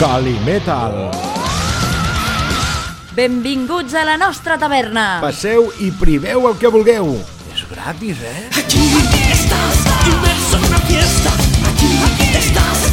Calimetal. Benvinguts a la nostra taverna. Passeu i priveu el que vulgueu. És gratis, eh? Aquí estàs, immerso en una fiesta. Aquí, aquí estàs,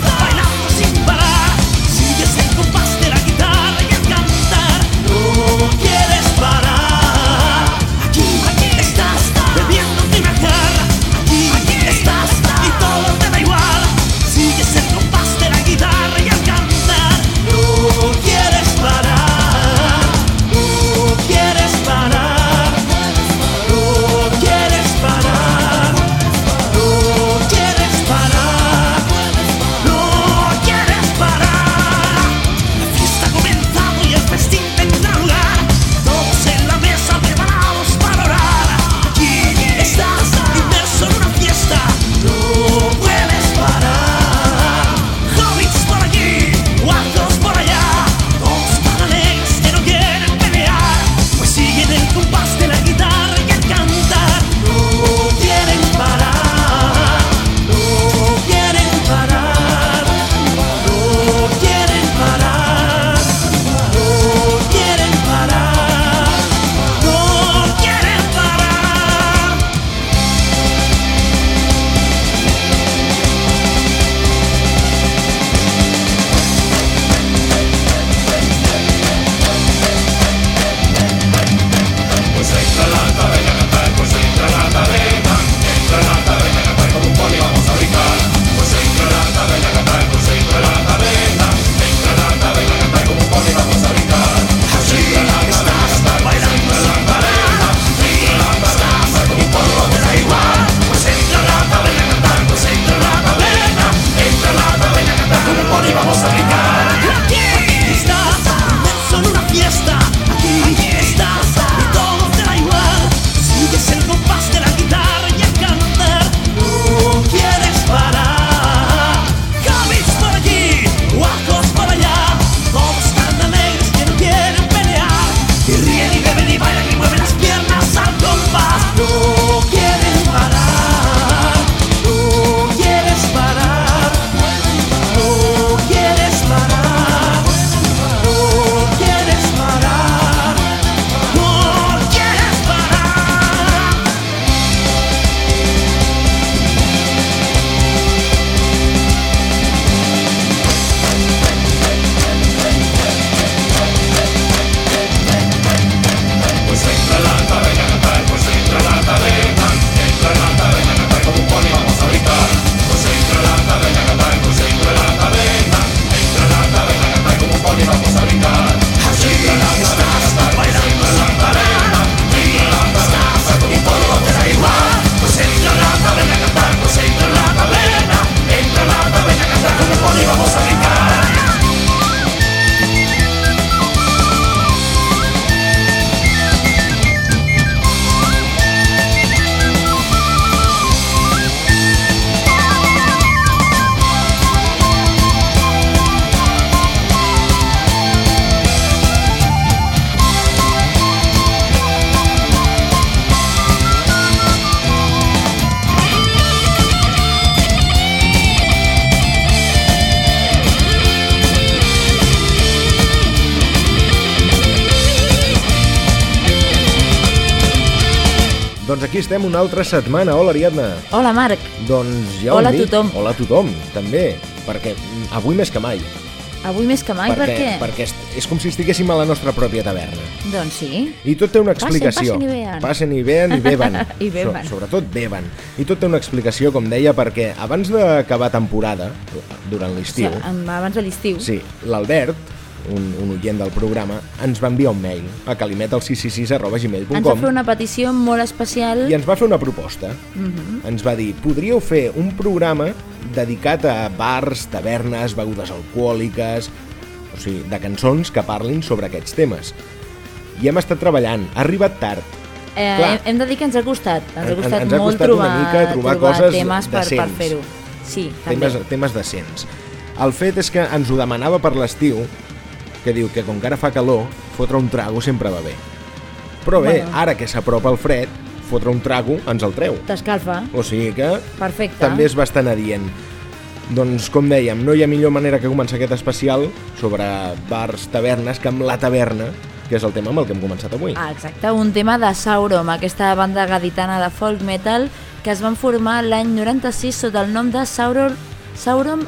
aquí estem una altra setmana. Hola, Ariadna. Hola, Marc. Doncs ja Hola a tothom. Hola a tothom, també, perquè avui més que mai. Avui més que mai, perquè, per què? Perquè és com si estiguéssim a la nostra pròpia taverna. Doncs sí. I tot té una explicació. Passen, passen i veuen. Passen i veuen i beven. I beven. So, sobretot beven. I tot té una explicació, com deia, perquè abans d'acabar temporada, durant l'estiu... Sí, abans de l'estiu. Sí, l'Albert, un, un oient del programa, ens va enviar un mail a calimet666.gmail.com Ens va fer una petició molt especial. I ens va fer una proposta. Uh -huh. Ens va dir, podríeu fer un programa dedicat a bars, tavernes, begudes alcohòliques, o sigui, de cançons que parlin sobre aquests temes. I hem estat treballant, ha arribat tard, Eh, Clar. hem, hem de dir que ens ha costat, ens ha costat ens, ha costat molt trobar, mica trobar, trobar coses temes per, per fer-ho. Sí, també. Temes, temes decents. El fet és que ens ho demanava per l'estiu que diu que com que ara fa calor, fotre un trago sempre va bé. Però bé, bueno. ara que s'apropa el fred, fotre un trago ens el treu. T'escalfa. O sigui que Perfecte. també és bastant adient. Doncs, com dèiem, no hi ha millor manera que començar aquest especial sobre bars, tavernes, que amb la taverna, que és el tema amb el que hem començat avui. Ah, exacte, un tema de Sauron, aquesta banda gaditana de folk metal que es van formar l'any 96 sota el nom de Sauron, Sauron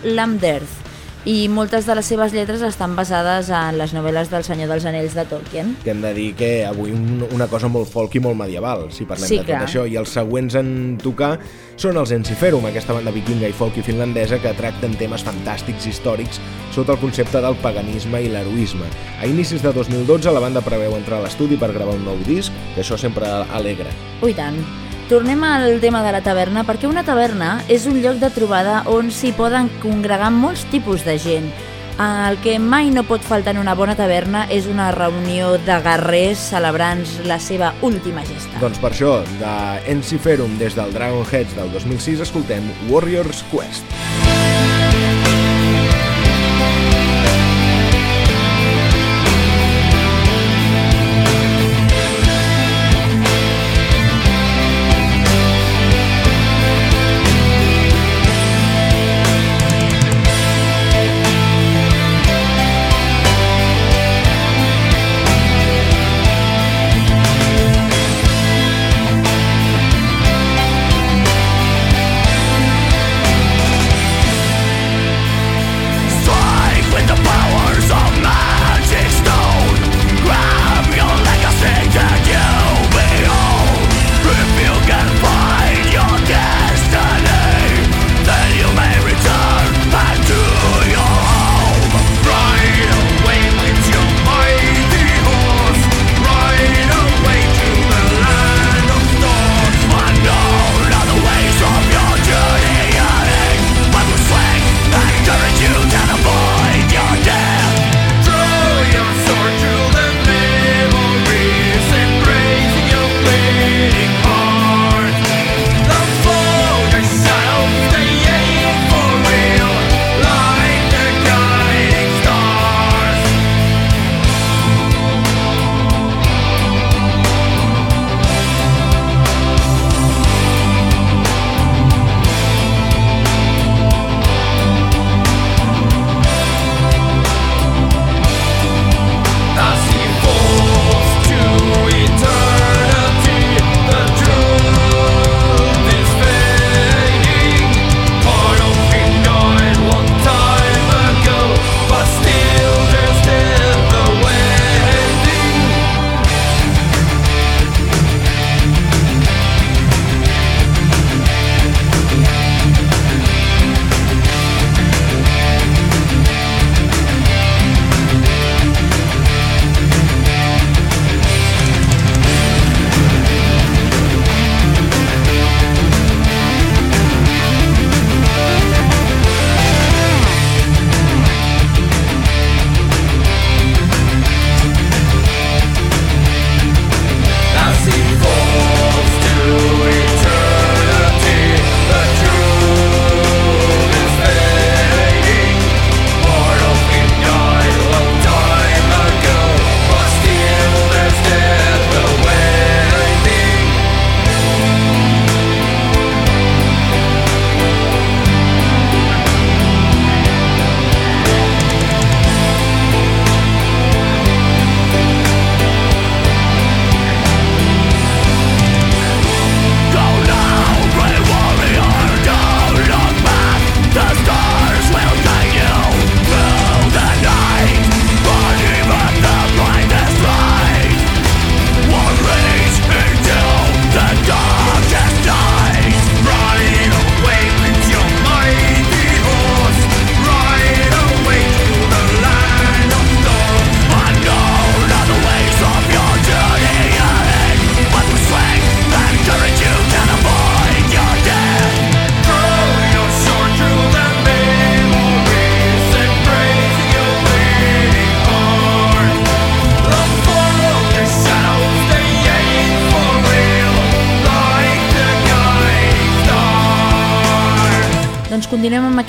i moltes de les seves lletres estan basades en les novel·les del Senyor dels Anells de Tolkien. que hem de dir que avui un, una cosa molt folk i molt medieval, si parlem Sí, de tot clar. això. I els següents en tocar són els Enciferum, aquesta banda vikinga i folk i finlandesa que tracten temes fantàstics històrics sota el concepte del paganisme i l'heroisme. A inicis de 2012 la banda preveu entrar a l'estudi per gravar un nou disc, que això sempre alegra. Ui tant. Tornem al tema de la taverna, perquè una taverna és un lloc de trobada on s'hi poden congregar molts tipus de gent. El que mai no pot faltar en una bona taverna és una reunió de guerrers celebrant la seva última gesta. Doncs per això, de Enciferum des del Dragon Heads del 2006 escoltem Warriors Quest. Doncs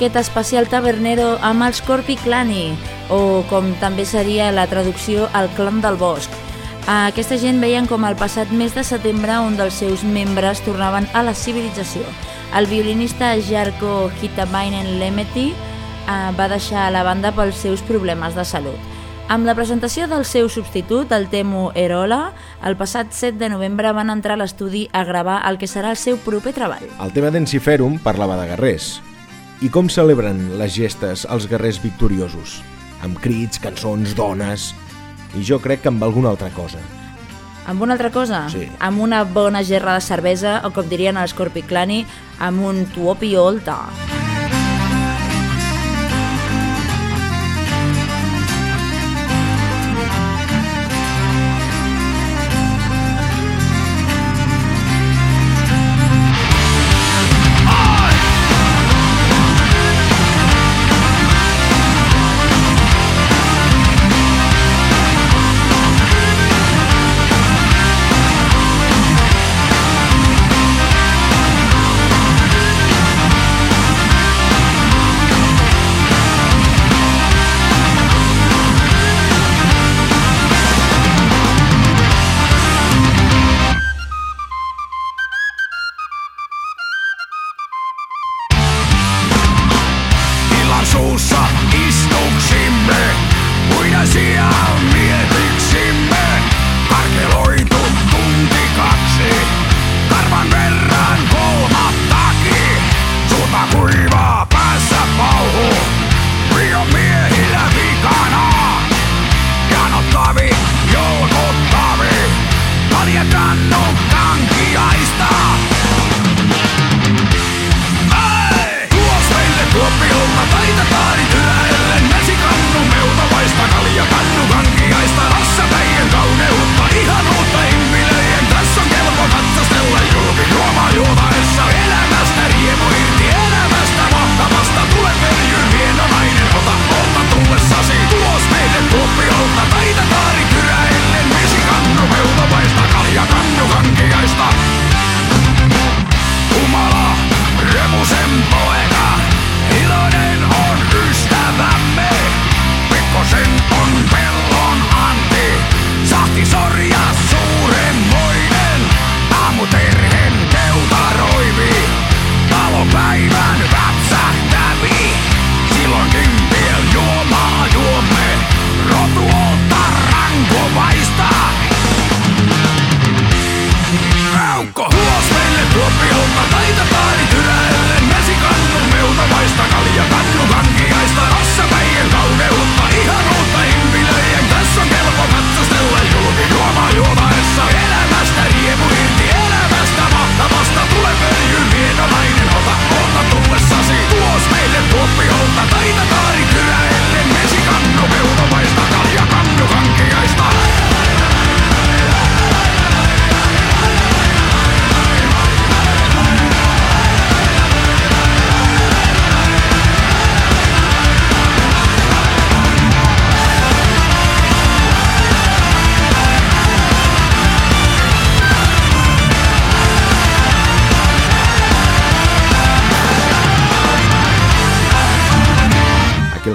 aquest especial tabernero amb els Corpi Clani, o com també seria la traducció el clan del bosc. Aquesta gent veien com el passat mes de setembre un dels seus membres tornaven a la civilització. El violinista Jarko Hitamainen Lemeti eh, va deixar la banda pels seus problemes de salut. Amb la presentació del seu substitut, el Temu Erola, el passat 7 de novembre van entrar a l'estudi a gravar el que serà el seu proper treball. El tema d'Enciferum parlava de guerrers. I com celebren les gestes els guerrers victoriosos? Amb crits, cançons, dones... I jo crec que amb alguna altra cosa. Amb una altra cosa? Sí. Amb una bona gerra de cervesa, o com dirien els Corpiclani, amb un tuopi olta.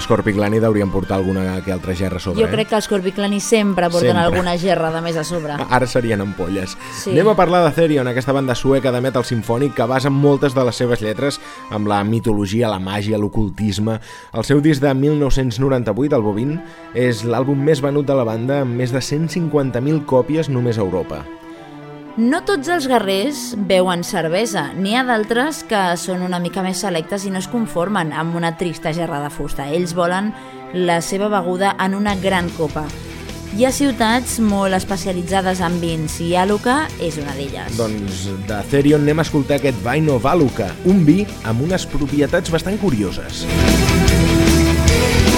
Els Corpiclani deurien portar alguna que altra gerra a sobre, Jo crec que els Corpiclani sempre porten Sempre. alguna gerra de més a sobre. eh? Ara serien ampolles. Sí. Anem a parlar de Therion, aquesta banda sueca de metal sinfònic que basa moltes de les seves lletres amb la mitologia, la màgia, l'ocultisme. El seu disc de 1998, el Bovin, és l'àlbum més venut de la banda amb més de 150.000 còpies només a Europa. No tots els guerrers beuen cervesa, n'hi ha d'altres que són una mica més selectes i no es conformen amb una trista gerra de fusta. Ells volen la seva beguda en una gran copa. Hi ha ciutats molt especialitzades en vins i Àluca és una d'elles. Doncs de Therion anem a escoltar aquest Vaino Valuca, un vi amb unes propietats bastant curioses. Schalten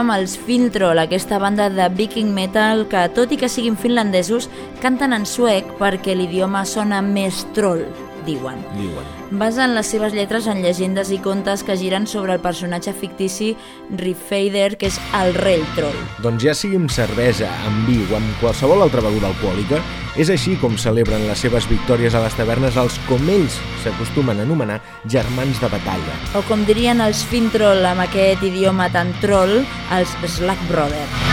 amb els Filtrol, aquesta banda de viking metal que, tot i que siguin finlandesos, canten en suec perquè l'idioma sona més troll, diuen. Diuen. Basen les seves lletres en llegendes i contes que giren sobre el personatge fictici Rifader, que és el rei troll. Doncs ja sigui amb cervesa, amb vi o amb qualsevol altra beguda alcohòlica, és així com celebren les seves victòries a les tavernes els com ells s'acostumen a anomenar germans de batalla. O com dirien els Fintroll amb aquest idioma tan troll, els Slack Brother.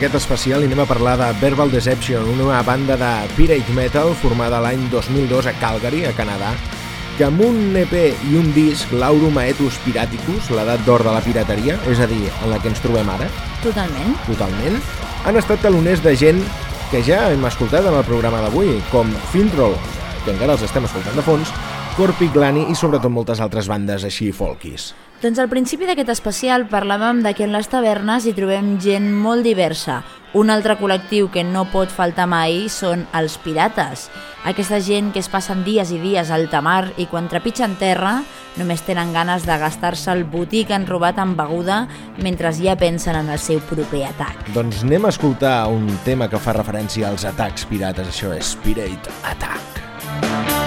Aquest especial i anem a parlar de Verbal Deception, una banda de pirate metal formada l'any 2002 a Calgary, a Canadà, que amb un EP i un disc, l'Aurum Aetus Piraticus, l'edat d'or de la pirateria, és a dir, en la que ens trobem ara, Totalment. totalment, han estat taloners de gent que ja hem escoltat en el programa d'avui, com Fintroll, que encara els estem escoltant de fons, Corpiglani i sobretot moltes altres bandes així folkis. Doncs al principi d'aquest especial parlàvem de que en les tavernes hi trobem gent molt diversa. Un altre col·lectiu que no pot faltar mai són els pirates. Aquesta gent que es passen dies i dies al tamar i quan trepitgen terra només tenen ganes de gastar-se el botí que han robat en beguda mentre ja pensen en el seu proper atac. Doncs anem a escoltar un tema que fa referència als atacs pirates, això és Pirate Attack. Cowards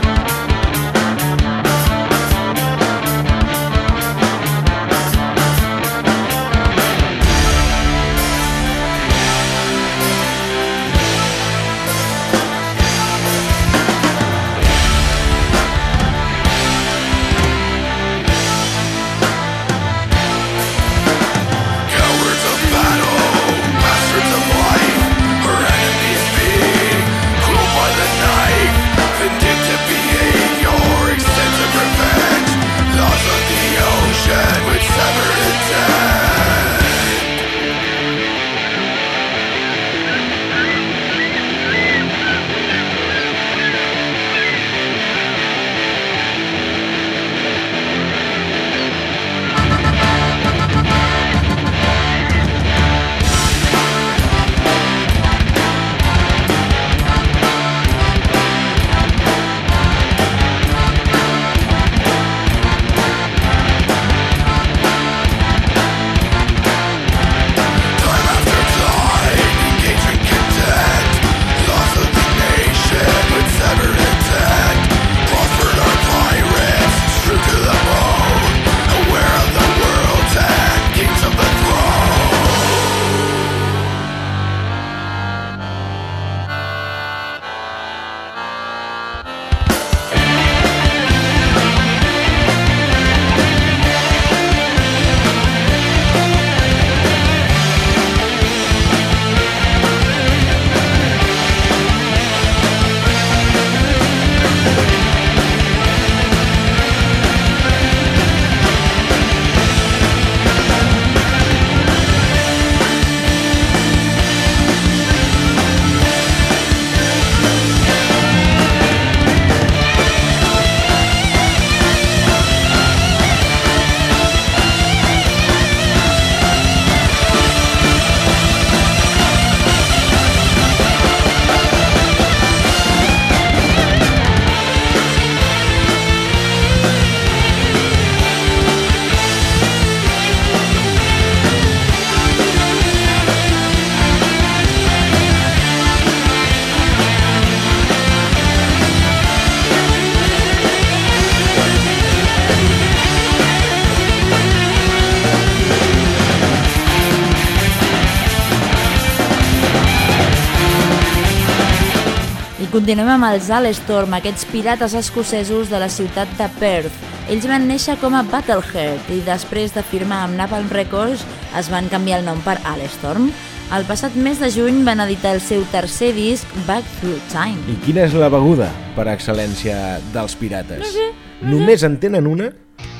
continuem amb els Alestorm, aquests pirates escocesos de la ciutat de Perth. Ells van néixer com a Battleheart i després de firmar amb Napalm Records es van canviar el nom per Alestorm. El passat mes de juny van editar el seu tercer disc, Back Through Time. I quina és la beguda per excel·lència dels pirates? No sé, Només en tenen una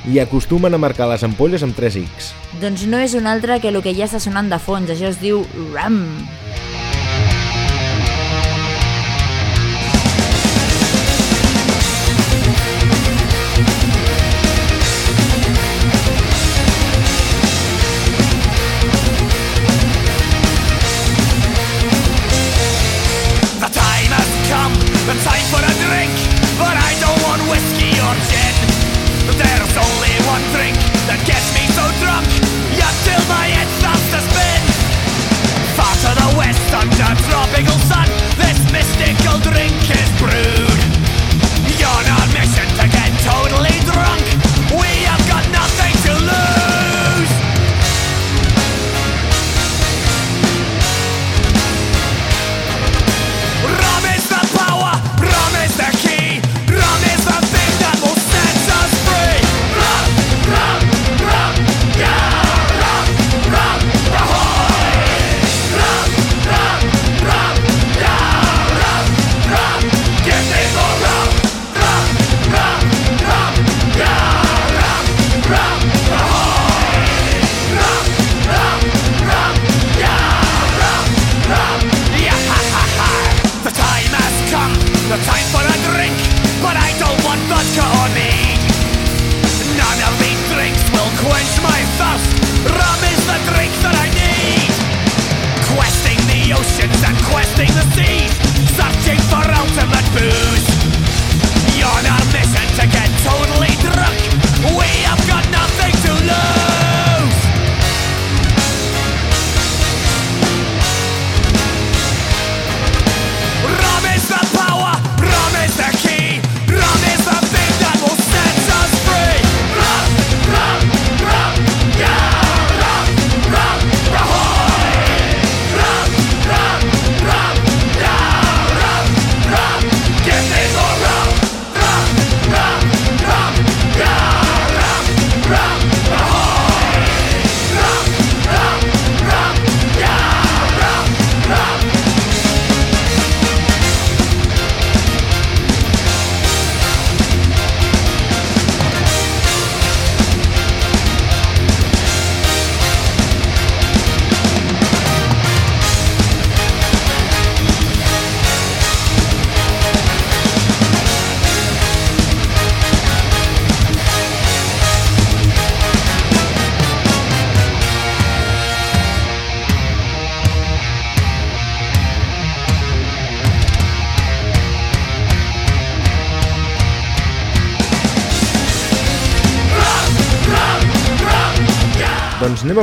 i acostumen a marcar les ampolles amb 3 X. Doncs no és un altre que el que ja està sonant de fons, això es diu Ram.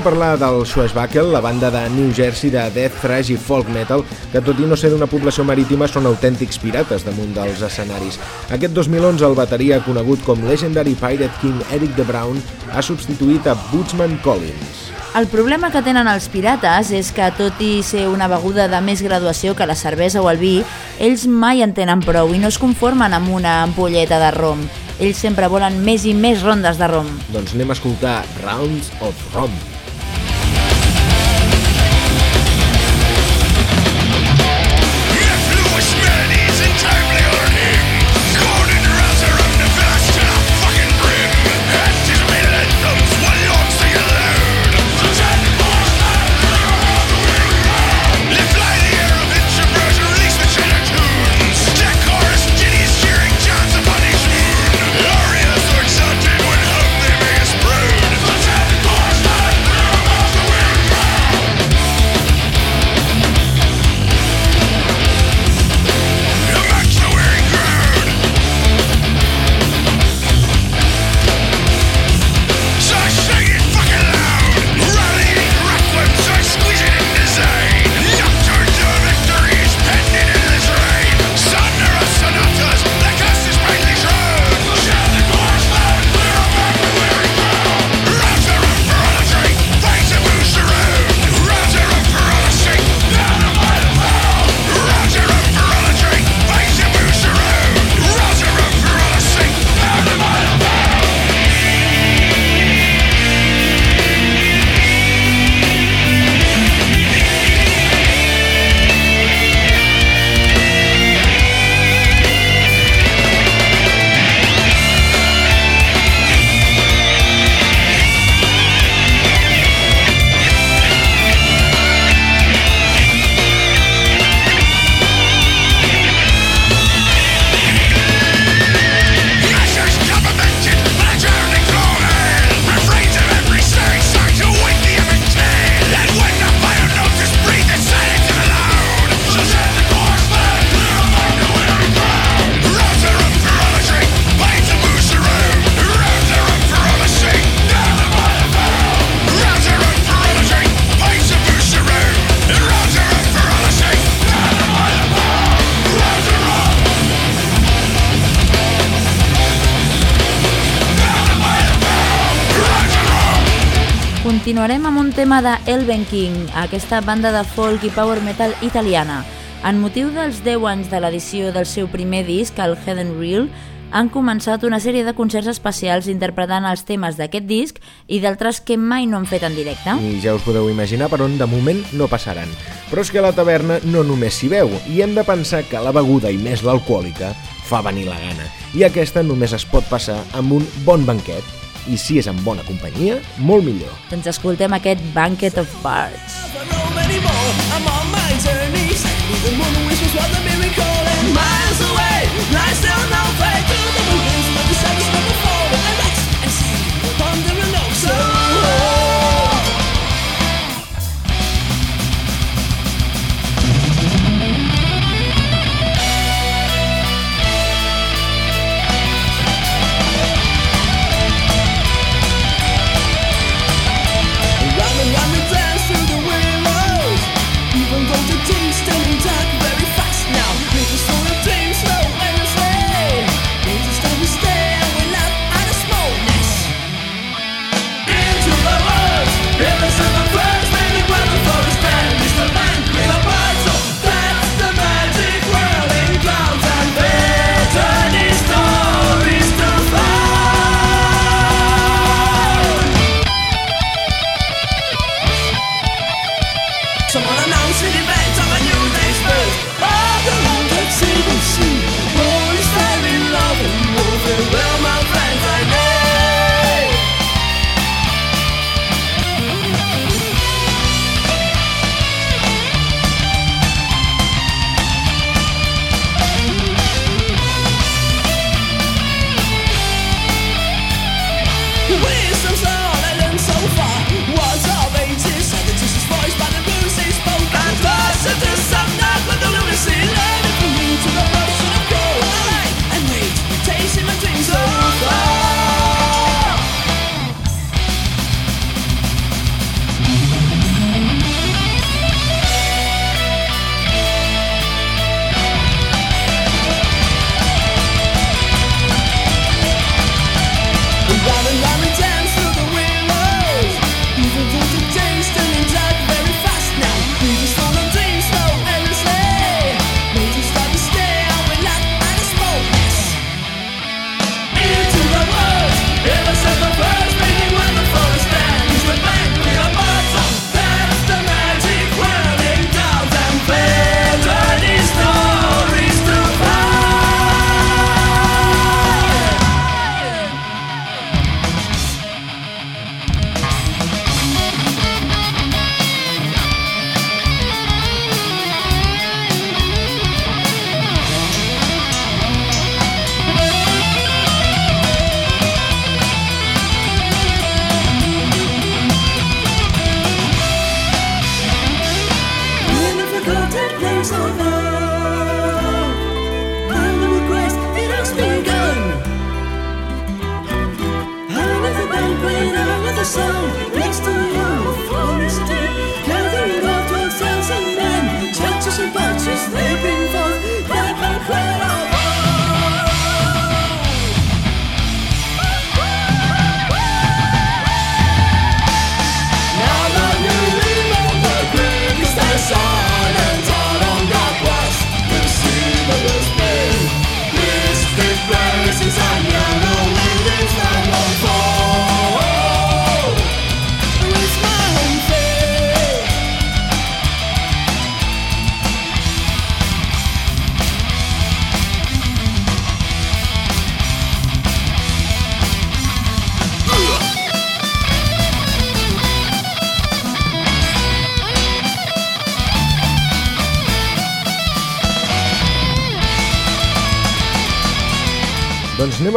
A parlar del Swashbuckle, la banda de New Jersey de death thrash i folk metal, que tot i no ser d'una població marítima són autèntics pirates damunt dels escenaris. Aquest 2011 el bateria conegut com Legendary Pirate King Eric de Brown ha substituït a Bootsman Collins. El problema que tenen els pirates és que, tot i ser una beguda de més graduació que la cervesa o el vi, ells mai en tenen prou i no es conformen amb una ampolleta de rom. Ells sempre volen més i més rondes de rom. Doncs anem a escoltar Rounds of Rom. Continuarem amb un tema de Elven King, aquesta banda de folk i power metal italiana. En motiu dels 10 anys de l'edició del seu primer disc, el Head Reel, han començat una sèrie de concerts especials interpretant els temes d'aquest disc i d'altres que mai no han fet en directe. I ja us podeu imaginar per on de moment no passaran. Però és que a la taverna no només s'hi veu, i hem de pensar que la beguda i més l'alcohòlica fa venir la gana. I aquesta només es pot passar amb un bon banquet. I si és amb bona companyia, molt millor. Doncs escoltem aquest Banquet of Bards. I don't know anymore. I'm on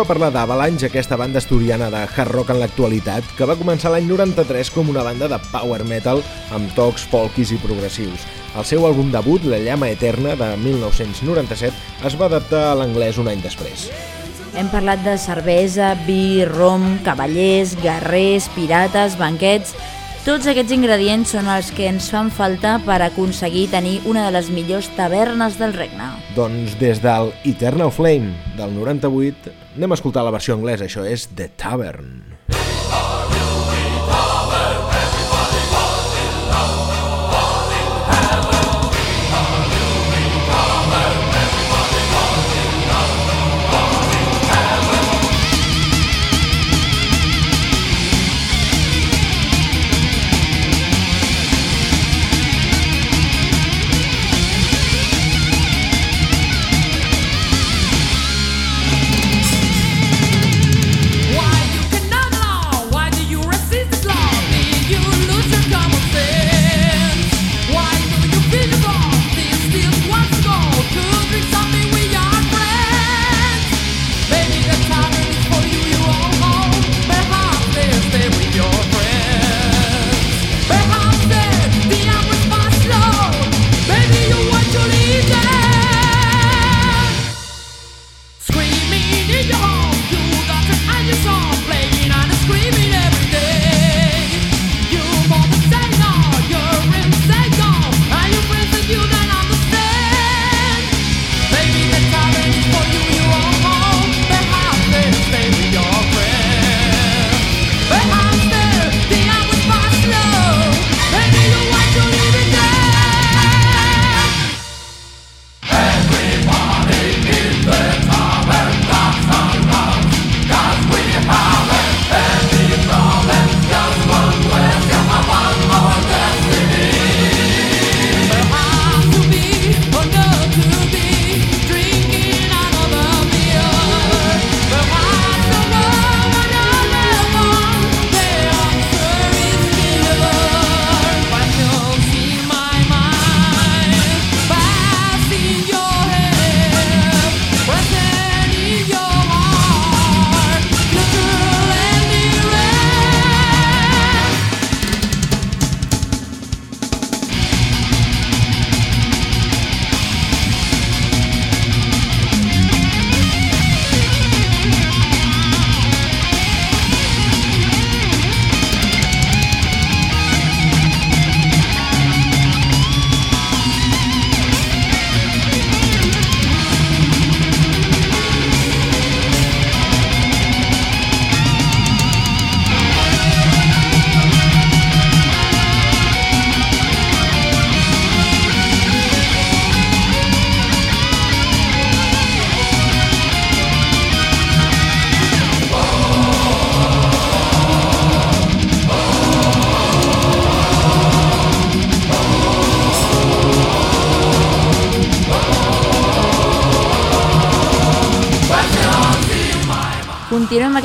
a parlar d'Avalanche, aquesta banda asturiana de hard rock en l'actualitat, que va començar l'any 93 com una banda de power metal amb tocs folkis i progressius. El seu àlbum debut, La llama eterna, de 1997, es va adaptar a l'anglès un any després. Hem parlat de cervesa, vi, rom, cavallers, guerrers, pirates, banquets... Tots aquests ingredients són els que ens fan falta per aconseguir tenir una de les millors tavernes del regne. Doncs des del Eternal Flame del 98 anem a escoltar la versió anglesa, això és The Tavern.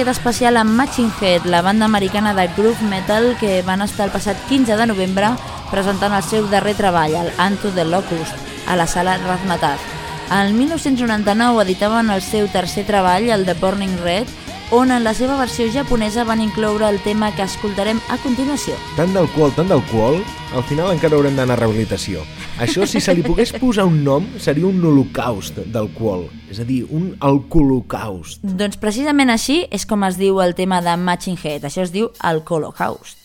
Aquest especial amb Matching Head, la banda americana de groove metal que van estar el passat 15 de novembre presentant el seu darrer treball, el Anto the Locust, a la sala Razmataz. El 1999 editaven el seu tercer treball, el The Burning Red, on en la seva versió japonesa van incloure el tema que escoltarem a continuació. Tant d'alcohol, tant d'alcohol, al final encara haurem d'anar a rehabilitació. Això, si se li pogués posar un nom, seria un holocaust d'alcohol. És a dir, un alcoholocaust. Doncs precisament així és com es diu el tema de Matching Head, això es diu Alcoholocaust.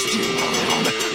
Just you alone.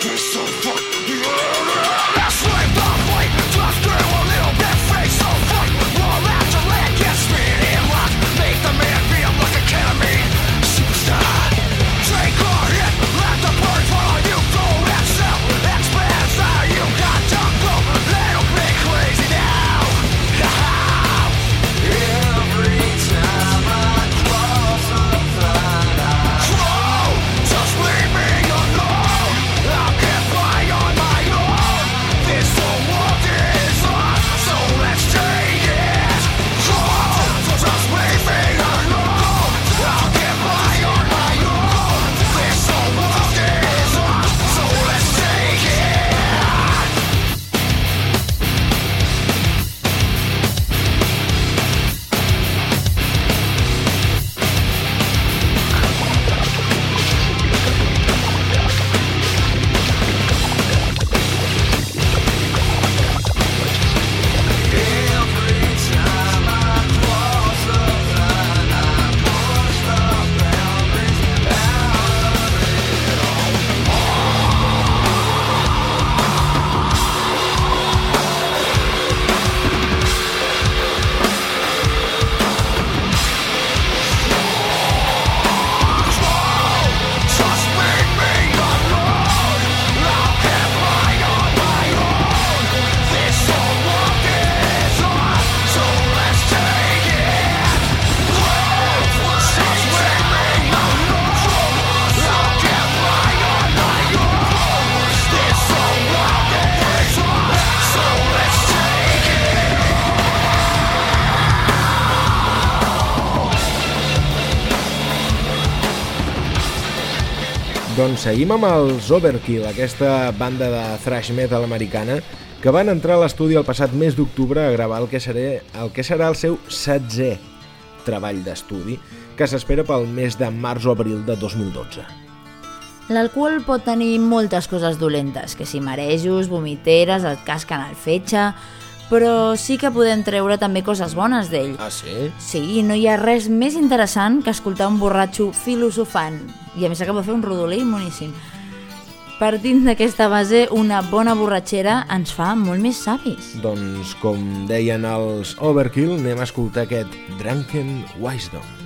Doncs seguim amb els Overkill, aquesta banda de thrash metal americana que van entrar a l'estudi el passat mes d'octubre a gravar el que, seré, el que serà el seu setzè treball d'estudi, que s'espera pel mes de març o abril de 2012. L'alcohol pot tenir moltes coses dolentes, que si marejos, vomiteres, et casquen el fetge... Però sí que podem treure també coses bones d'ell. Ah, sí? Sí, no hi ha res més interessant que escoltar un borratxo filosofant. I a més acaba de fer un rodolí moníssim. Partint d'aquesta base, una bona borratxera ens fa molt més savis. Doncs, com deien els Overkill, anem a escoltar aquest Drunken Wisdom.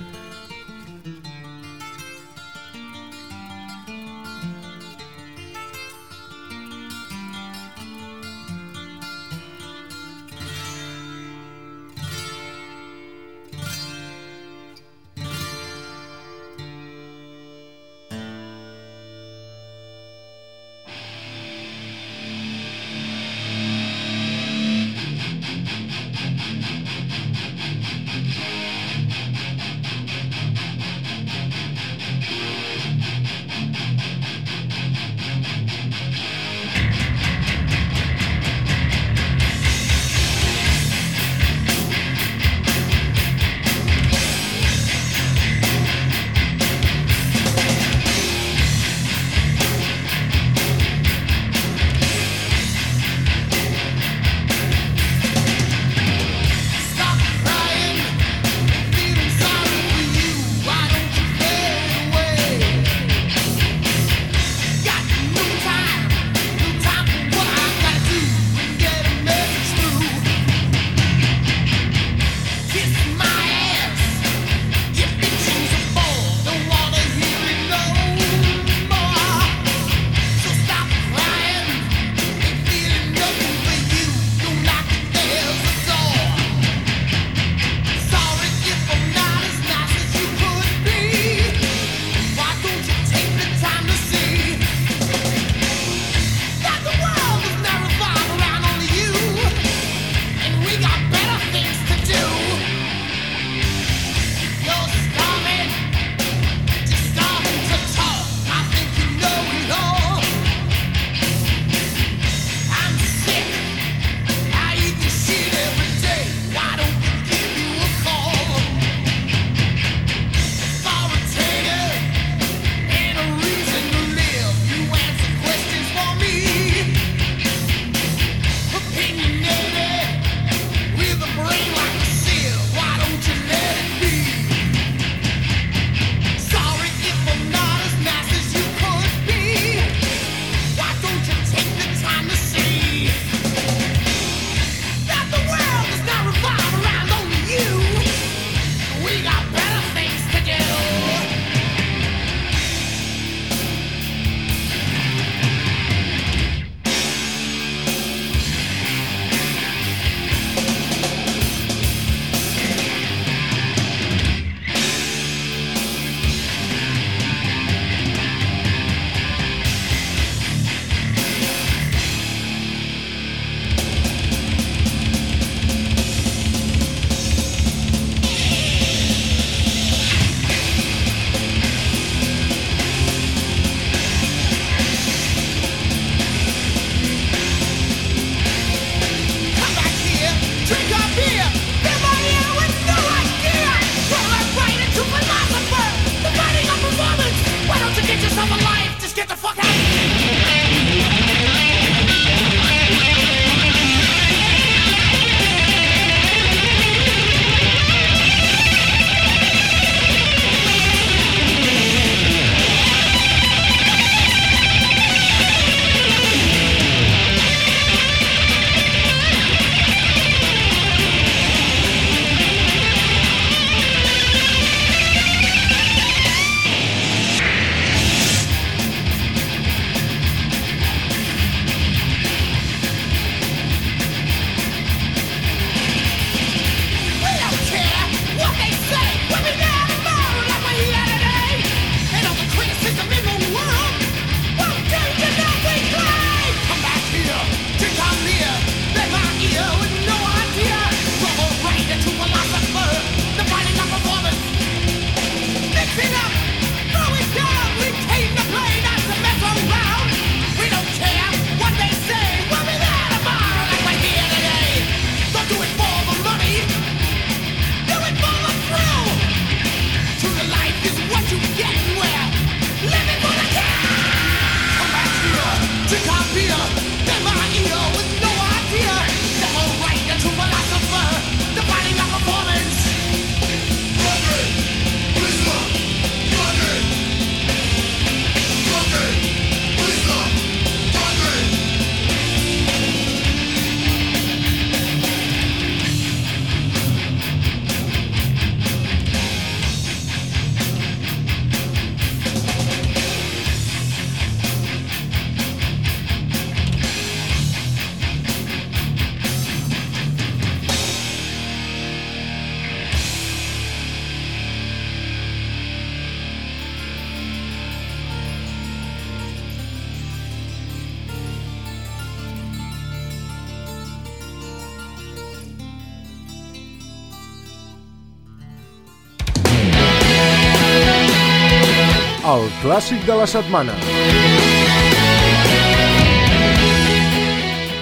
Clàssic de la setmana.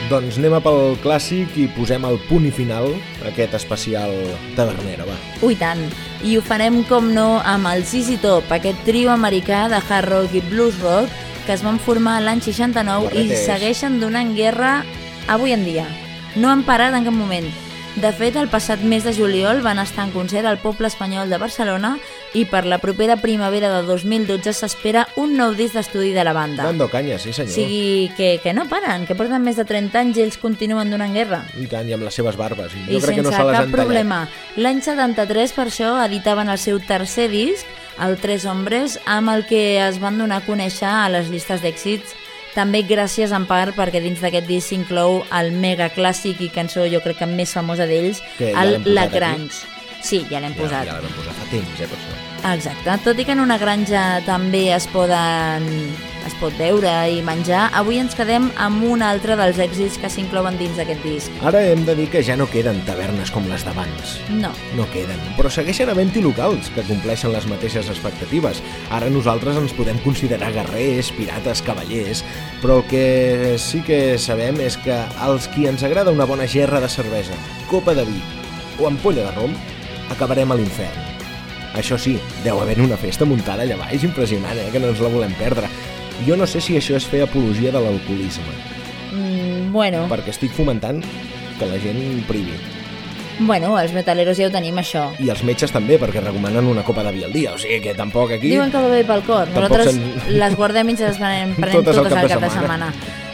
Doncs anem a pel clàssic i posem el punt i final a aquest especial tavernera, va. Ui, tant. I ho farem, com no, amb el Sisi Top, aquest trio americà de hard rock i blues rock que es van formar l'any 69 i segueixen donant guerra avui en dia. No han parat en cap moment. De fet, el passat mes de juliol van estar en concert al Poble Espanyol de Barcelona i per la propera primavera de 2012 s'espera un nou disc d'estudi de la banda. Dando canya, sí senyor. O sigui, que, que no paren, que porten més de 30 anys i ells continuen donant guerra. I tant, i amb les seves barbes. I I jo crec que no se les han problema. L'any 73, per això, editaven el seu tercer disc, el Tres Hombres, amb el que es van donar a conèixer a les llistes d'èxits, també gràcies en part perquè dins d'aquest disc s'inclou el mega clàssic i cançó jo crec que més famosa d'ells, el l'hem posat La aquí. Sí, ja l'hem Ja, posat. ja la vam posar fa temps, eh, per això. Exacte, tot i que en una granja també es poden es pot veure i menjar, avui ens quedem amb un altre dels èxits que s'inclouen dins d'aquest disc. Ara hem de dir que ja no queden tavernes com les d'abans. No, No queden, però segueixen havent-hi locals que compleixen les mateixes expectatives. Ara nosaltres ens podem considerar guerrers, pirates, cavallers, però el que sí que sabem és que als qui ens agrada una bona gerra de cervesa, copa de vi o ampolla de rom, acabarem a l'infern. Això sí, deu haver una festa muntada allà baix impressionant, eh? que no ens la volem perdre. Jo no sé si això és fer apologia de l'alcoholisme, mm, bueno, perquè estic fomentant que la gent privi. bueno, els metaleros ja ho tenim, això. I els metges també, perquè recomanen una copa de vi al dia, o sigui que tampoc aquí... Diuen que va bé pel cor. Nosaltres les guardem i ens les prenem, prenem Totes totes, al al cap de setmana.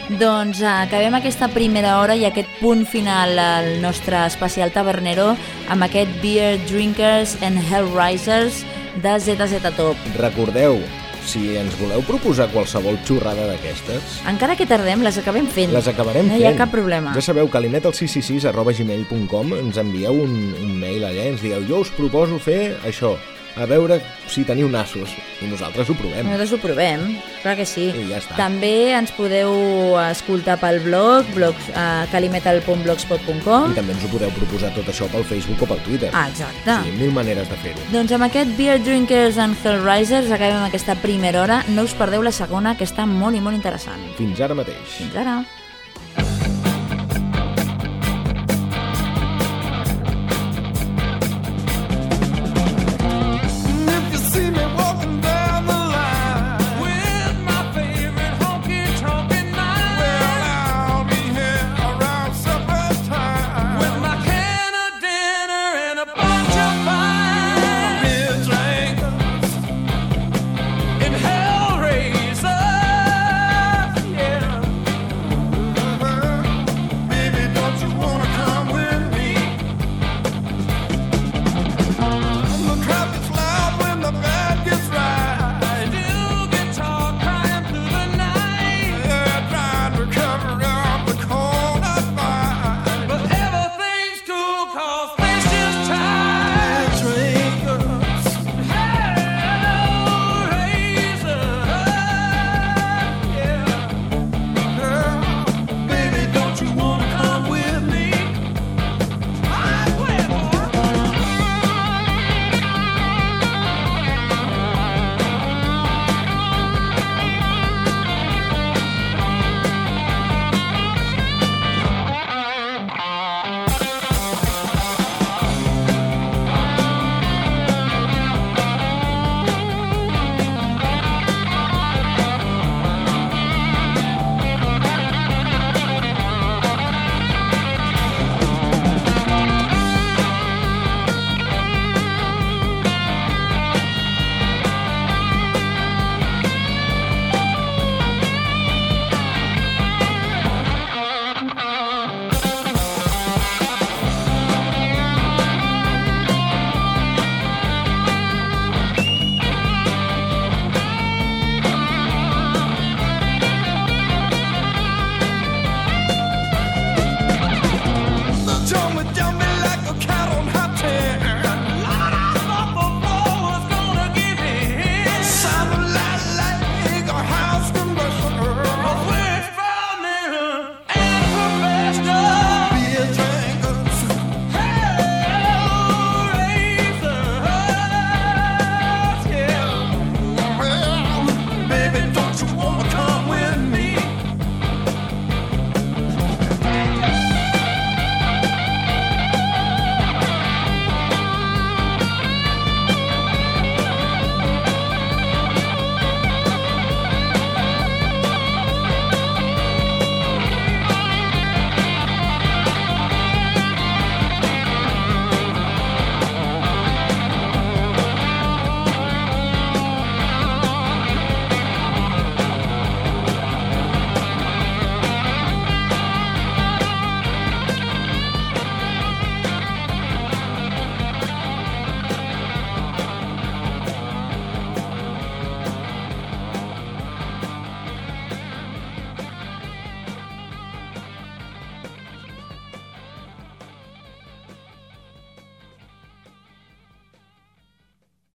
Doncs eh, acabem aquesta primera hora i aquest punt final al nostre especial tabernero amb aquest Beer Drinkers and Hellraisers de ZZ Top. Recordeu, si ens voleu proposar qualsevol xorrada d'aquestes, Encara que tardem, les acabem fent. les acabarem no fent. hi ha cap problema. Ja sabeu, calimetal666 arroba gmail.com ens envieu un, un mail allà i ens digueu jo us proposo fer això, a veure si teniu nassos. I nosaltres ho provem. Nosaltres ho provem, clar que sí. I ja està. També ens podeu escoltar pel blog, blog uh, calimetal.blogspot.com. I també ens ho podeu proposar tot això pel Facebook o pel Twitter. Ah, exacte. Sí, mil maneres de fer-ho. Doncs amb aquest Beer Drinkers and Hellraisers acabem aquesta primera hora. No us perdeu la segona, que està molt i molt interessant. Fins ara mateix. Fins ara.